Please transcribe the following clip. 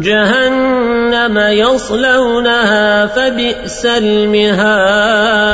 جهنم يصلونها فبئس المهاد.